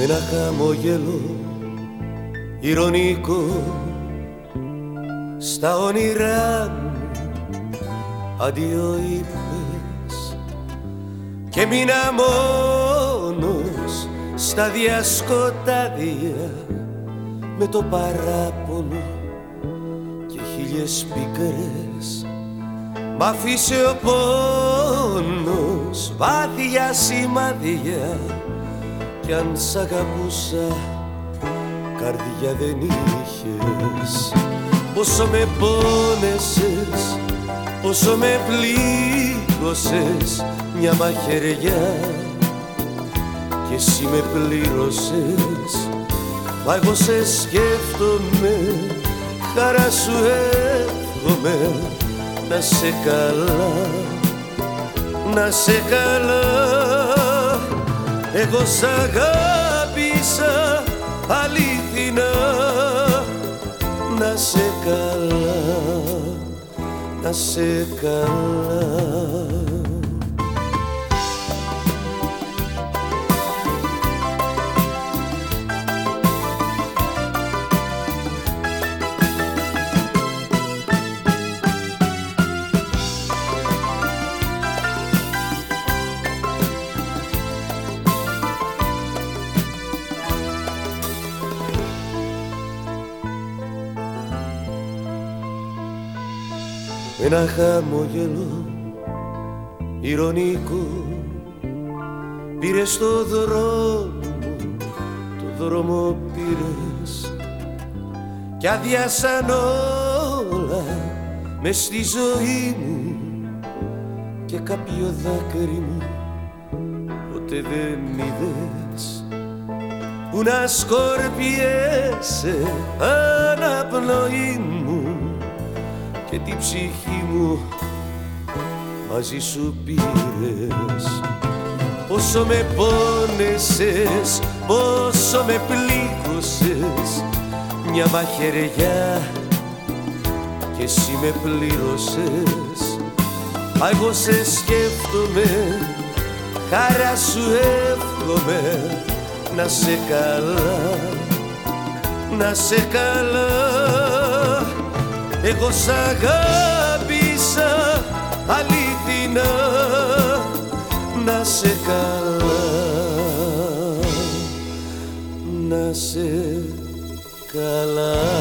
με ένα χαμόγελο ηρωνικό στα όνειρά μου αντίο είπες και μείνα μόνος στα διασκοτάδια με το παράπονο και χίλιες πίκρες. Μ' αφήσε ο πόνος βάθια σημάδια κι αν σ' αγαπούσα καρδιά δεν είχες. Πόσο με πόνεσες, πόσο με πλήγωσες μια μαχαιριά. Και εσύ με πλήρωσες μα εγώ σε σκέφτομαι χαρά σου εύχομαι να σε καλά να σε καλά εγώ σ' αγάπησα αλήθινα να σε καλά, να σε καλά ένα χαμόγελο ηρωνικό πήρε το δρόμο το δρόμο πήρες. Κι αδειάσαν όλα μες στη ζωή μου και κάποιο δάκρυ μου ποτέ δεν είδες. Που να σκορπιέσαι αναπνοή μου και την ψυχή μου μαζί σου πήρες. Πόσο με πόνεσες, πόσο με πλήκωσες. Μια μαχαιριά και εσύ με πλήρωσες. Μα εγώ σε σκέφτομαι, χαρά σου εύχομαι. Να σε καλά, να σε καλά εγώ σ' αγάπησα αλήθινα να σε καλά. Να σε καλά